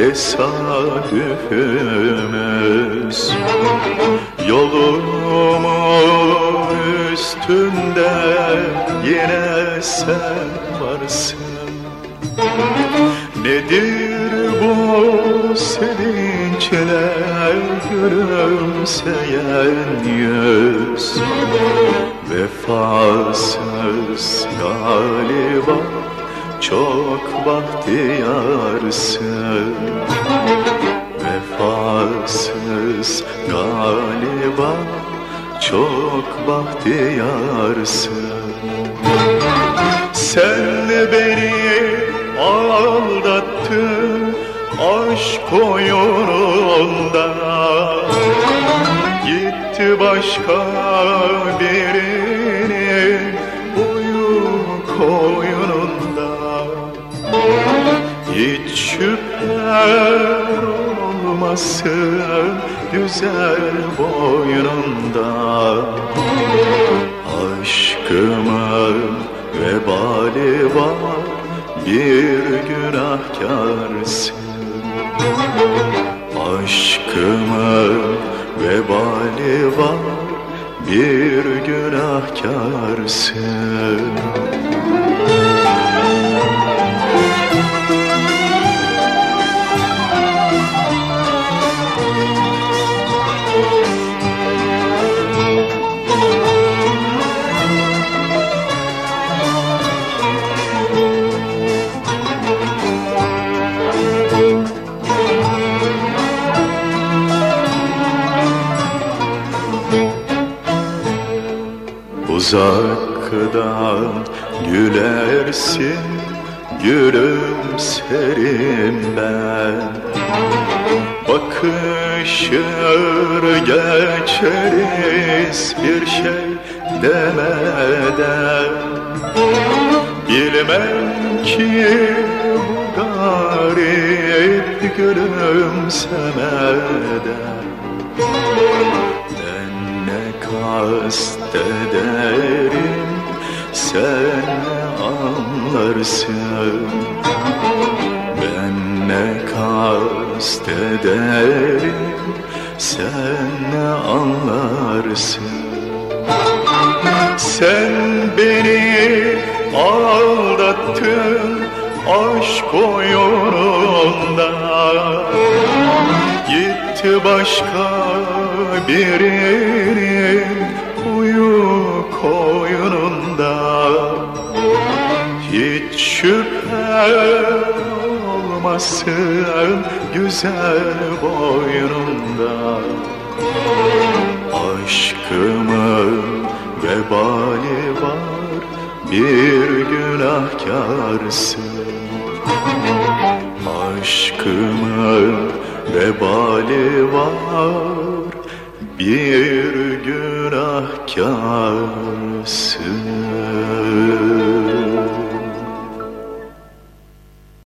tesadüfümüz. Yolumun üstünde yine sen varsın. Nedir bu sevinçle gülümseyen yüz? Vefasız galiba çok bahtiyarsın Vefasız galiba. Çok bahtiyarsın Sen beni aldattın aşk oyununda. Gitti başka birinin uyu koyununda Hiç şüphen olmasın güzel boynunda. Aşkımın vebali var bir günahkarsın. Aşkımın vebali var bir günahkarsın Uzaktan gülersin gülümserim ben. Bakışır geçeriz bir şey demeden. Bilmem ki bu garip gülümsemeden kastederim sen anlarsın. Ben ne kastederim sen anlarsın. Sen beni aldattın aşk oyununda Gitti başka birinin uyu koyununda Hiç şüphe olmasın güzel boynunda. Aşkımın vebali var bir günahkarsın. Aşkımın vebali var bir günahkarsın